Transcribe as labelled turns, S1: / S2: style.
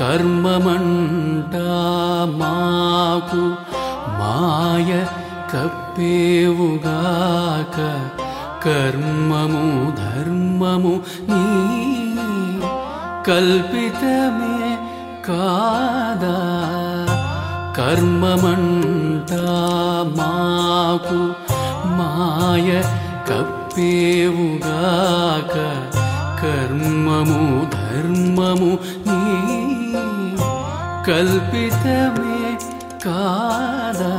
S1: కర్మమంట మాకు మాయ కప్పేవుగాక. కర్మము ధర్మము నీ కల్పితమే కాదా. కర్మమంట మాకు మాయ కప్పేవుగాక. కర్మము ధర్మము నీ కల్పితమే కాదా